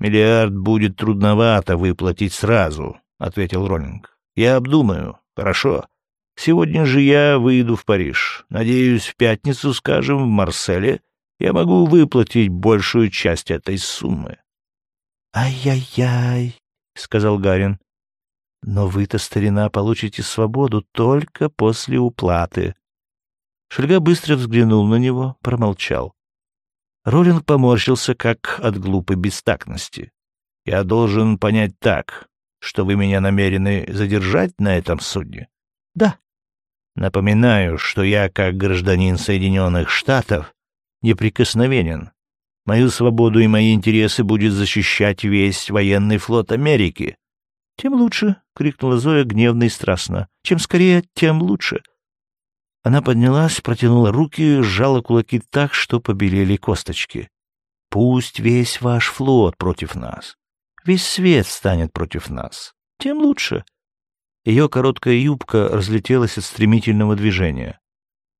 «Миллиард будет трудновато выплатить сразу», — ответил Роллинг. «Я обдумаю. Хорошо. Сегодня же я выйду в Париж. Надеюсь, в пятницу, скажем, в Марселе я могу выплатить большую часть этой суммы». «Ай-яй-яй», — сказал Гарин. Но вы-то, старина, получите свободу только после уплаты. Шельга быстро взглянул на него, промолчал. Роллинг поморщился, как от глупой бестактности. «Я должен понять так, что вы меня намерены задержать на этом судне?» «Да». «Напоминаю, что я, как гражданин Соединенных Штатов, неприкосновенен. Мою свободу и мои интересы будет защищать весь военный флот Америки». «Тем лучше», — крикнула Зоя гневно и страстно. «Чем скорее, тем лучше». Она поднялась, протянула руки, сжала кулаки так, что побелели косточки. «Пусть весь ваш флот против нас, весь свет станет против нас, тем лучше». Ее короткая юбка разлетелась от стремительного движения.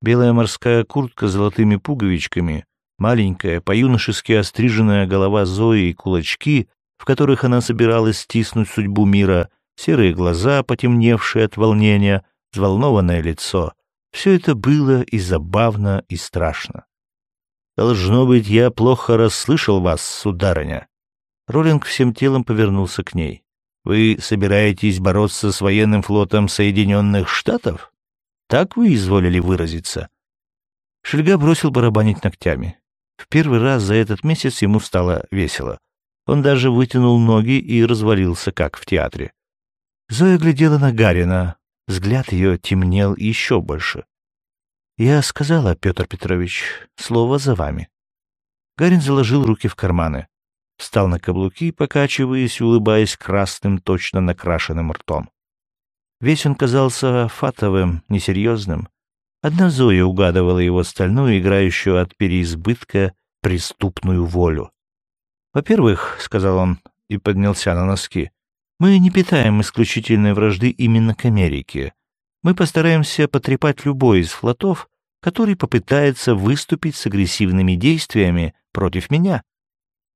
Белая морская куртка с золотыми пуговичками, маленькая, по-юношески остриженная голова Зои и кулачки, в которых она собиралась стиснуть судьбу мира, серые глаза, потемневшие от волнения, взволнованное лицо — все это было и забавно, и страшно. «Должно быть, я плохо расслышал вас, сударыня». Роллинг всем телом повернулся к ней. «Вы собираетесь бороться с военным флотом Соединенных Штатов? Так вы изволили выразиться?» Шельга бросил барабанить ногтями. В первый раз за этот месяц ему стало весело. Он даже вытянул ноги и развалился, как в театре. Зоя глядела на Гарина, Взгляд ее темнел еще больше. «Я сказала, Петр Петрович, слово за вами». Гарин заложил руки в карманы, встал на каблуки, покачиваясь, улыбаясь красным, точно накрашенным ртом. Весь он казался фатовым, несерьезным. Одна Зоя угадывала его стальную, играющую от переизбытка, преступную волю. «Во-первых, — сказал он и поднялся на носки, мы не питаем исключительной вражды именно к Америке. Мы постараемся потрепать любой из флотов, который попытается выступить с агрессивными действиями против меня.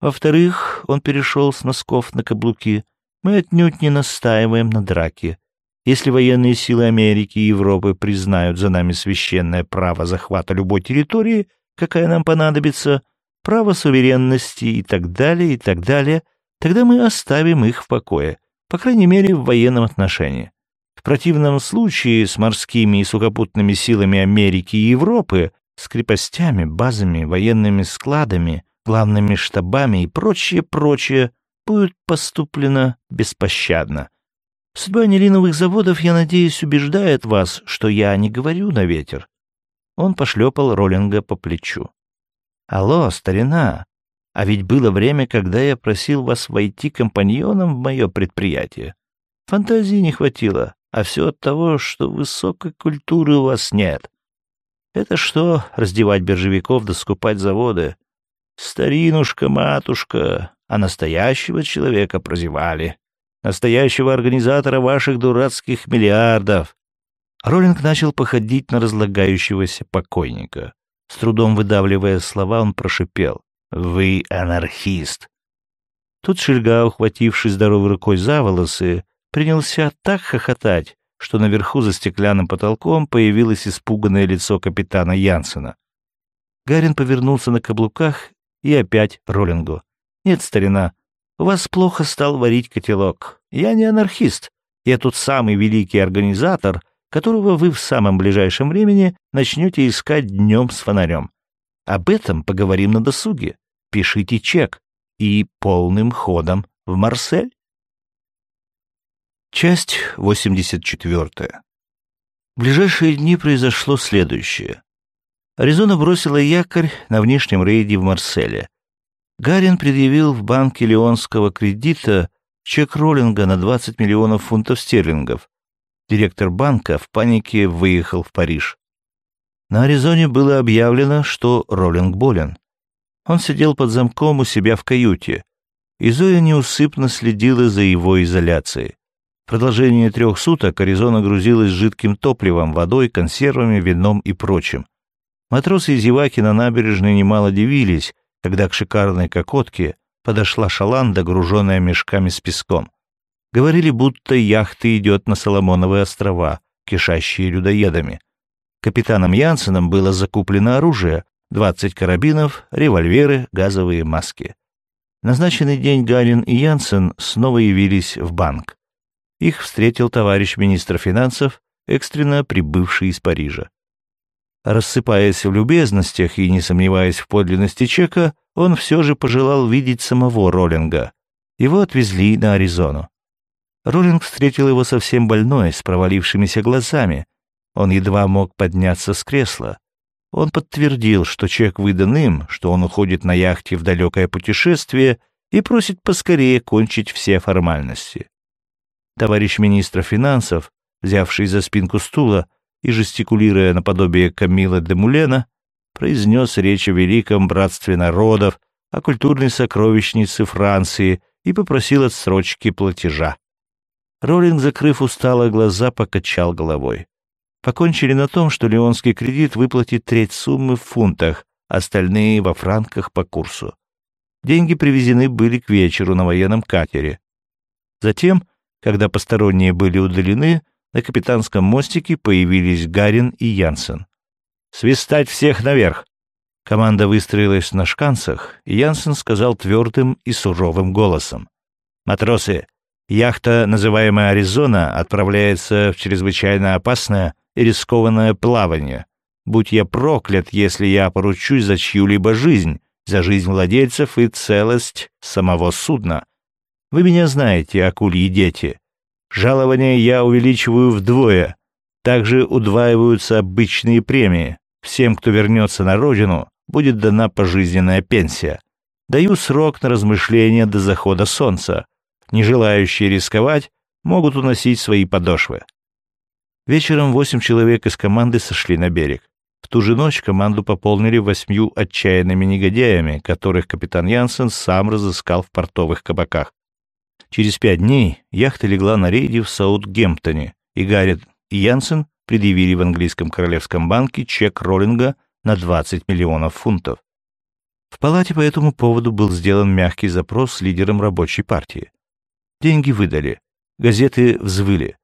Во-вторых, он перешел с носков на каблуки. Мы отнюдь не настаиваем на драке. Если военные силы Америки и Европы признают за нами священное право захвата любой территории, какая нам понадобится, право суверенности и так далее, и так далее, тогда мы оставим их в покое по крайней мере, в военном отношении. В противном случае с морскими и сухопутными силами Америки и Европы, с крепостями, базами, военными складами, главными штабами и прочее-прочее будет поступлено беспощадно. Судьба нелиновых заводов, я надеюсь, убеждает вас, что я не говорю на ветер. Он пошлепал Роллинга по плечу. «Алло, старина, а ведь было время, когда я просил вас войти компаньоном в мое предприятие. Фантазии не хватило, а все от того, что высокой культуры у вас нет. Это что, раздевать биржевиков да скупать заводы? Старинушка-матушка, а настоящего человека прозевали. Настоящего организатора ваших дурацких миллиардов. Роллинг начал походить на разлагающегося покойника. С трудом выдавливая слова, он прошипел. Вы анархист. Тут Шельга, ухватившись здоровой рукой за волосы, принялся так хохотать, что наверху за стеклянным потолком появилось испуганное лицо капитана Янсена. Гарин повернулся на каблуках и опять Роллингу. «Нет, старина, у вас плохо стал варить котелок. Я не анархист. Я тут самый великий организатор, которого вы в самом ближайшем времени начнете искать днем с фонарем. Об этом поговорим на досуге. Пишите чек. И полным ходом в Марсель. Часть 84. В ближайшие дни произошло следующее. Аризона бросила якорь на внешнем рейде в Марселе. Гарин предъявил в банке Леонского кредита чек роллинга на 20 миллионов фунтов стерлингов. Директор банка в панике выехал в Париж. На Аризоне было объявлено, что Роллинг болен. Он сидел под замком у себя в каюте, и Зоя неусыпно следила за его изоляцией. В продолжение трех суток Аризона грузилась жидким топливом, водой, консервами, вином и прочим. Матросы и зеваки на набережной немало дивились, когда к шикарной кокотке подошла шаланда, груженная мешками с песком. Говорили, будто яхта идет на Соломоновые острова, кишащие людоедами — Капитаном Янсеном было закуплено оружие, 20 карабинов, револьверы, газовые маски. Назначенный день Галин и Янсен снова явились в банк. их встретил товарищ министра финансов, экстренно прибывший из Парижа. Рассыпаясь в любезностях и не сомневаясь в подлинности чека, он все же пожелал видеть самого Роллинга. Его отвезли на Аризону. Роллинг встретил его совсем больной, с провалившимися глазами. Он едва мог подняться с кресла. Он подтвердил, что чек выдан им, что он уходит на яхте в далекое путешествие и просит поскорее кончить все формальности. Товарищ министра финансов, взявший за спинку стула и жестикулируя наподобие Камила де Мулена, произнес речь о великом братстве народов, о культурной сокровищнице Франции и попросил отсрочки платежа. Роллинг, закрыв устало глаза, покачал головой. Покончили на том, что Леонский кредит выплатит треть суммы в фунтах, остальные во франках по курсу. Деньги привезены были к вечеру на военном катере. Затем, когда посторонние были удалены, на капитанском мостике появились Гарин и Янсен. «Свистать всех наверх!» Команда выстроилась на шканцах, и Янсен сказал твердым и суровым голосом. «Матросы, яхта, называемая «Аризона», отправляется в чрезвычайно опасное рискованное плавание. Будь я проклят, если я поручусь за чью-либо жизнь, за жизнь владельцев и целость самого судна. Вы меня знаете, акульи дети. Жалование я увеличиваю вдвое. Также удваиваются обычные премии. Всем, кто вернется на родину, будет дана пожизненная пенсия. Даю срок на размышления до захода солнца. Не желающие рисковать могут уносить свои подошвы. Вечером восемь человек из команды сошли на берег. В ту же ночь команду пополнили восьмью отчаянными негодяями, которых капитан Янсен сам разыскал в портовых кабаках. Через пять дней яхта легла на рейде в Саутгемптоне, и Гаррет и Янсен предъявили в английском королевском банке чек роллинга на 20 миллионов фунтов. В палате по этому поводу был сделан мягкий запрос лидерам рабочей партии. Деньги выдали, газеты взвыли.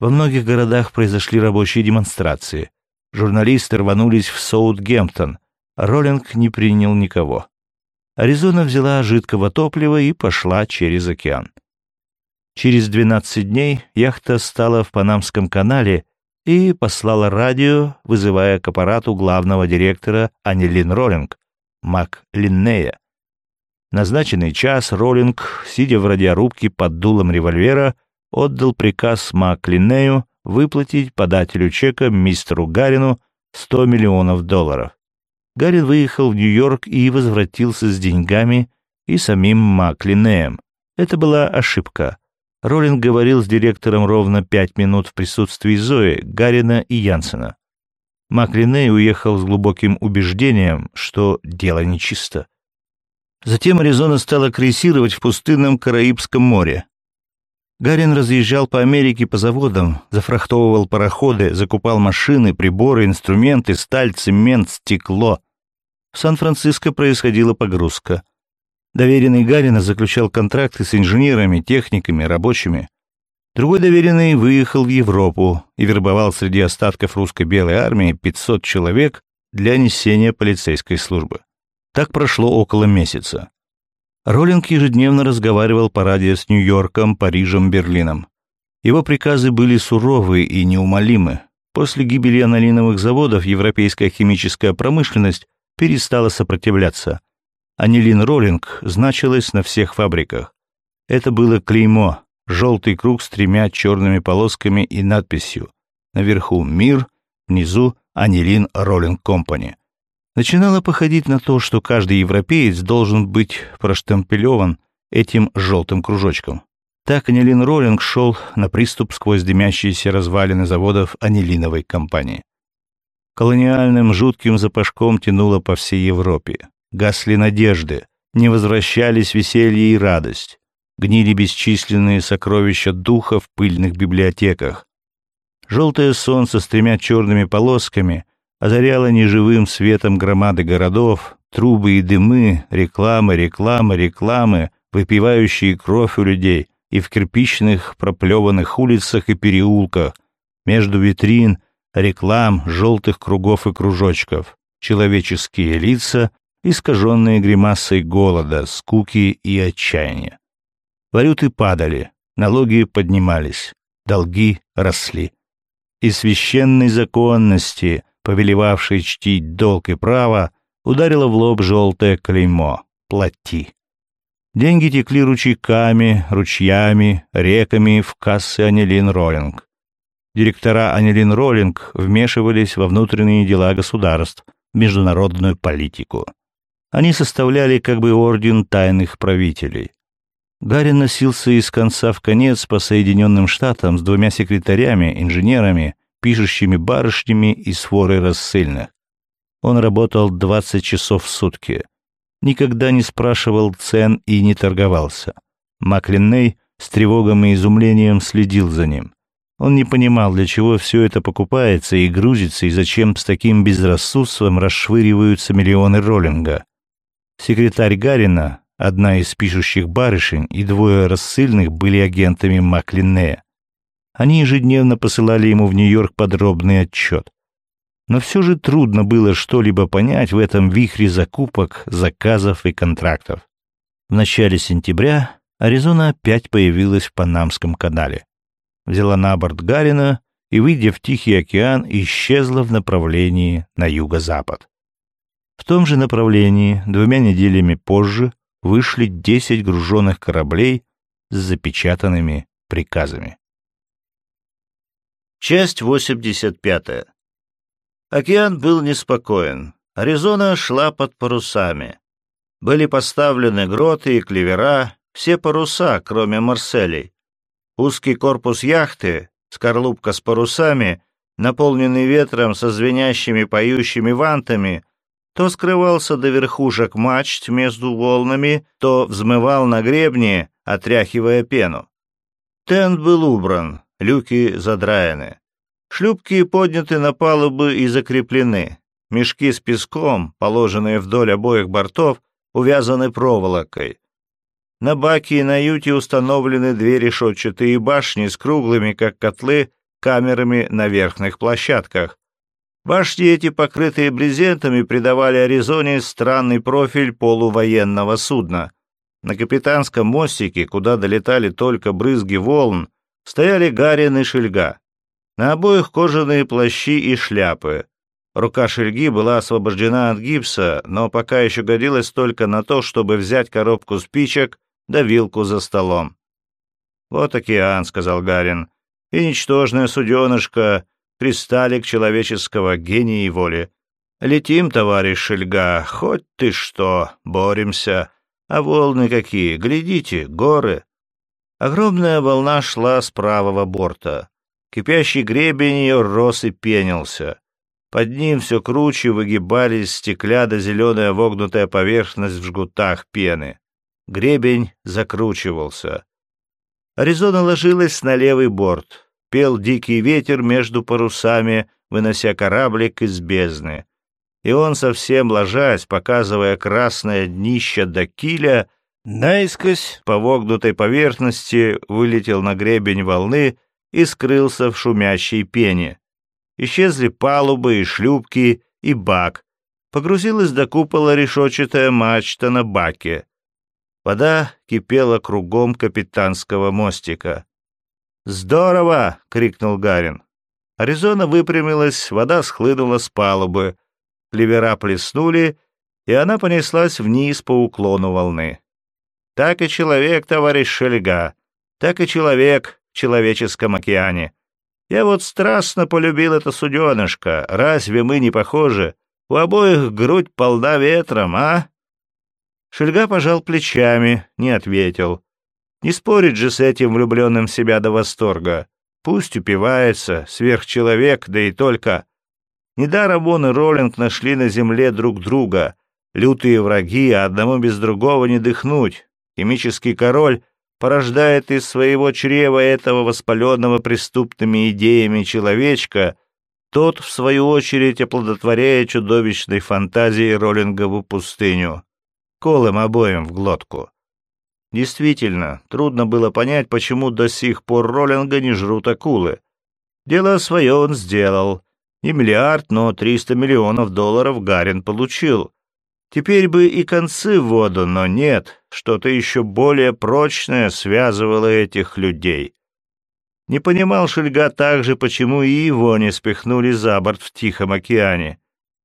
Во многих городах произошли рабочие демонстрации. Журналисты рванулись в Саутгемптон, Роллинг не принял никого. Аризона взяла жидкого топлива и пошла через океан. Через 12 дней яхта стала в Панамском канале и послала радио, вызывая к аппарату главного директора Анилин Роллинг, Мак Линнея. Назначенный час Роллинг, сидя в радиорубке под дулом револьвера, отдал приказ Маклинею выплатить подателю чека мистеру Гарину 100 миллионов долларов. Гарин выехал в Нью-Йорк и возвратился с деньгами и самим Маклинеем. Это была ошибка. Роллинг говорил с директором ровно пять минут в присутствии Зои, Гарина и Янсена. Маклиней уехал с глубоким убеждением, что дело нечисто. Затем Аризона стала крейсировать в пустынном Караибском море. Гарин разъезжал по Америке по заводам, зафрахтовывал пароходы, закупал машины, приборы, инструменты, сталь, цемент, стекло. В Сан-Франциско происходила погрузка. Доверенный Гарина заключал контракты с инженерами, техниками, рабочими. Другой доверенный выехал в Европу и вербовал среди остатков русской белой армии 500 человек для несения полицейской службы. Так прошло около месяца. Роллинг ежедневно разговаривал по радио с Нью-Йорком, Парижем, Берлином. Его приказы были суровы и неумолимы. После гибели анолиновых заводов европейская химическая промышленность перестала сопротивляться. Анилин Роллинг значилась на всех фабриках. Это было клеймо, желтый круг с тремя черными полосками и надписью. Наверху «Мир», внизу «Анилин Роллинг Компани» начинало походить на то, что каждый европеец должен быть проштемпелеван этим желтым кружочком. Так анилин Роллинг шел на приступ сквозь дымящиеся развалины заводов анилиновой компании. Колониальным жутким запашком тянуло по всей Европе. Гасли надежды, не возвращались веселье и радость. Гнили бесчисленные сокровища духа в пыльных библиотеках. Желтое солнце с тремя черными полосками озаряла неживым светом громады городов, трубы и дымы, рекламы, рекламы, рекламы, выпивающие кровь у людей, и в кирпичных проплеванных улицах и переулках, между витрин, реклам, желтых кругов и кружочков, человеческие лица, искаженные гримасой голода, скуки и отчаяния. Валюты падали, налоги поднимались, долги росли. И священной законности, повелевавшей чтить долг и право, ударило в лоб желтое клеймо «Плати». Деньги текли ручейками, ручьями, реками в кассы Анилин Роллинг. Директора Анилин Роллинг вмешивались во внутренние дела государств, международную политику. Они составляли как бы орден тайных правителей. Гарри носился из конца в конец по Соединенным Штатам с двумя секретарями, инженерами, пишущими барышнями и сворой рассыльных. Он работал 20 часов в сутки никогда не спрашивал цен и не торговался. Маклинней с тревогом и изумлением следил за ним. Он не понимал, для чего все это покупается и грузится, и зачем с таким безрассудством расшвыриваются миллионы роллинга. Секретарь Гарина, одна из пишущих барышень и двое рассыльных были агентами Маклиннея. Они ежедневно посылали ему в Нью-Йорк подробный отчет но все же трудно было что-либо понять в этом вихре закупок, заказов и контрактов. В начале сентября Аризона опять появилась в Панамском канале. Взяла на борт Гарина и, выйдя в Тихий океан, исчезла в направлении на юго-запад. В том же направлении двумя неделями позже вышли 10 груженных кораблей с запечатанными приказами. Часть 85. Океан был неспокоен. Аризона шла под парусами. Были поставлены гроты и клевера, все паруса, кроме Марселей. Узкий корпус яхты, скорлупка с парусами, наполненный ветром со звенящими поющими вантами, то скрывался до верхушек мачт между волнами, то взмывал на гребни, отряхивая пену. Тент был убран, люки задраены. Шлюпки подняты на палубы и закреплены. Мешки с песком, положенные вдоль обоих бортов, увязаны проволокой. На баке и на юте установлены две решетчатые башни с круглыми, как котлы, камерами на верхних площадках. Башни эти, покрытые брезентами, придавали Аризоне странный профиль полувоенного судна. На капитанском мостике, куда долетали только брызги волн, стояли Гарин и Шельга. На обоих кожаные плащи и шляпы. Рука Шельги была освобождена от гипса, но пока еще годилась только на то, чтобы взять коробку спичек да вилку за столом. «Вот океан», — сказал Гарин, — «и ничтожная суденышко, кристаллик человеческого гения и воли. Летим, товарищ Шельга, хоть ты что, боремся. А волны какие, глядите, горы». Огромная волна шла с правого борта. Кипящий гребень ее рос и пенился. Под ним все круче выгибались стекляда-зеленая вогнутая поверхность в жгутах пены. Гребень закручивался. Аризона ложилась на левый борт. Пел дикий ветер между парусами, вынося кораблик из бездны. И он, совсем ложась, показывая красное днище до киля, наискось по вогнутой поверхности вылетел на гребень волны и скрылся в шумящей пене. Исчезли палубы и шлюпки, и бак. Погрузилась до купола решетчатая мачта на баке. Вода кипела кругом капитанского мостика. «Здорово!» — крикнул Гарин. Аризона выпрямилась, вода схлынула с палубы. Клевера плеснули, и она понеслась вниз по уклону волны. «Так и человек, товарищ Шельга, так и человек, в человеческом океане. Я вот страстно полюбил это суденышко. Разве мы не похожи? У обоих грудь полна ветром, а?» Шельга пожал плечами, не ответил. Не спорить же с этим влюбленным себя до восторга. Пусть упивается, сверхчеловек, да и только. Недаром он и Роллинг нашли на земле друг друга. Лютые враги, а одному без другого не дыхнуть. Химический король порождает из своего чрева этого воспаленного преступными идеями человечка, тот, в свою очередь, оплодотворяя чудовищной фантазией Роллингову пустыню. Колым обоим в глотку. Действительно, трудно было понять, почему до сих пор Роллинга не жрут акулы. Дело свое он сделал. Не миллиард, но триста миллионов долларов Гарин получил. Теперь бы и концы в воду, но нет, что-то еще более прочное связывало этих людей. Не понимал Шельга также, почему и его не спихнули за борт в Тихом океане.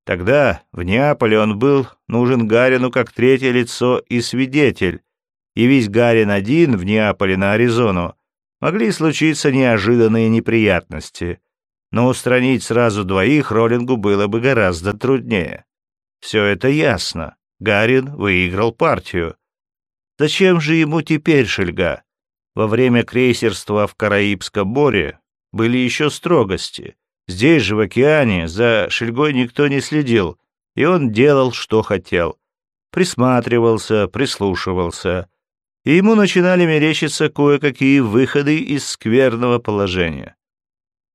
Тогда в Неаполе он был нужен Гарину как третье лицо и свидетель. И весь Гарин один в Неаполе на Аризону могли случиться неожиданные неприятности. Но устранить сразу двоих Роллингу было бы гораздо труднее. Все это ясно. Гарин выиграл партию. Зачем же ему теперь Шельга? Во время крейсерства в Караибском море были еще строгости. Здесь же, в океане, за Шельгой никто не следил, и он делал, что хотел. Присматривался, прислушивался, и ему начинали мерещиться кое-какие выходы из скверного положения.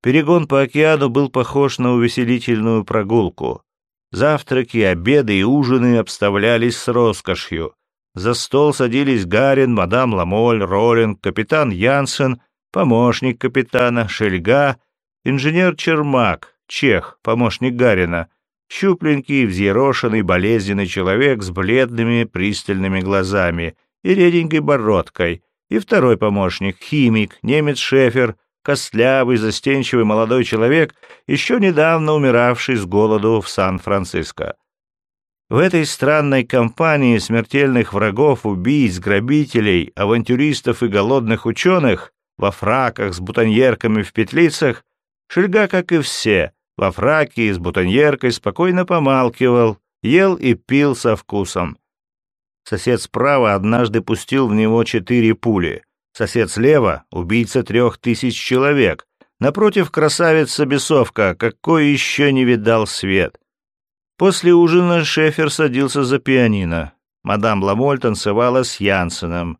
Перегон по океану был похож на увеселительную прогулку. Завтраки, обеды и ужины обставлялись с роскошью. За стол садились Гарин, мадам Ламоль, Роллинг, капитан Янсен, помощник капитана, Шельга, инженер Чермак, чех, помощник Гарина, щупленький, взъерошенный, болезненный человек с бледными пристальными глазами и реденькой бородкой, и второй помощник, химик, немец Шефер, костлявый, застенчивый молодой человек, еще недавно умиравший с голоду в Сан-Франциско. В этой странной компании смертельных врагов, убийц, грабителей, авантюристов и голодных ученых, во фраках с бутоньерками в петлицах, Шельга, как и все, во фраке и с бутоньеркой спокойно помалкивал, ел и пил со вкусом. Сосед справа однажды пустил в него четыре пули. Сосед слева — убийца трех тысяч человек. Напротив красавица-бесовка, какой еще не видал свет. После ужина Шефер садился за пианино. Мадам Ламоль танцевала с Янсеном.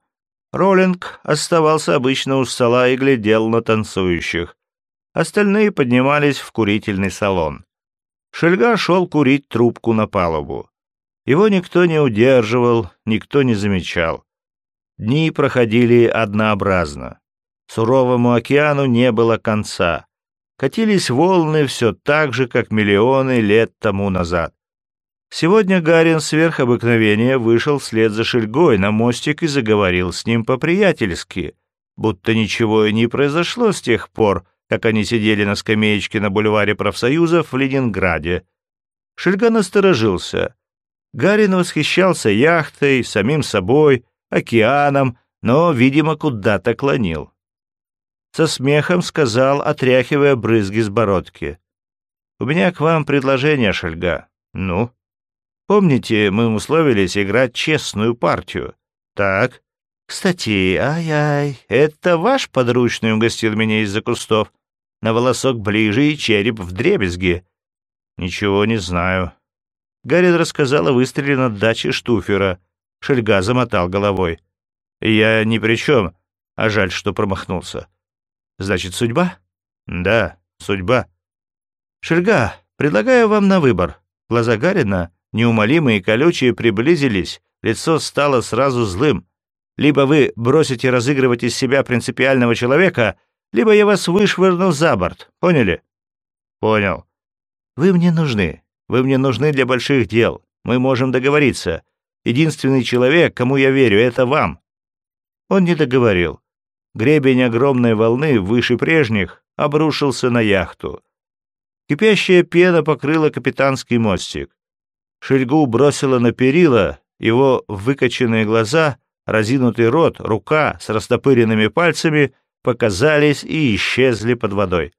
Роллинг оставался обычно у стола и глядел на танцующих. Остальные поднимались в курительный салон. Шельга шел курить трубку на палубу. Его никто не удерживал, никто не замечал. Дни проходили однообразно. Суровому океану не было конца катились волны все так же, как миллионы лет тому назад. Сегодня Гарин сверх обыкновения вышел вслед за Шельгой на мостик и заговорил с ним по-приятельски, будто ничего и не произошло с тех пор, как они сидели на скамеечке на бульваре профсоюзов в Ленинграде. Шельга насторожился. Гарин восхищался яхтой, самим собой, океаном, но, видимо, куда-то клонил со смехом сказал, отряхивая брызги с бородки. «У меня к вам предложение, Шельга. Ну? Помните, мы условились играть честную партию? Так. Кстати, ай-ай, это ваш подручный угостил меня из-за кустов? На волосок ближе и череп в дребезги. Ничего не знаю». Гарри рассказал о выстреле на даче Штуфера. Шельга замотал головой. «Я ни при чем, а жаль, что промахнулся. Значит, судьба? Да, судьба. Шельга, предлагаю вам на выбор. Глаза Гарина, неумолимые и колючие, приблизились, лицо стало сразу злым. Либо вы бросите разыгрывать из себя принципиального человека, либо я вас вышвырну за борт. Поняли? Понял. Вы мне нужны. Вы мне нужны для больших дел. Мы можем договориться. Единственный человек, кому я верю, это вам. Он не договорил. Гребень огромной волны, выше прежних, обрушился на яхту. Кипящая пена покрыла капитанский мостик. Шельгу бросила на перила, его выкоченные глаза, разинутый рот, рука с растопыренными пальцами показались и исчезли под водой.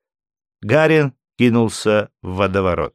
Гарин кинулся в водоворот.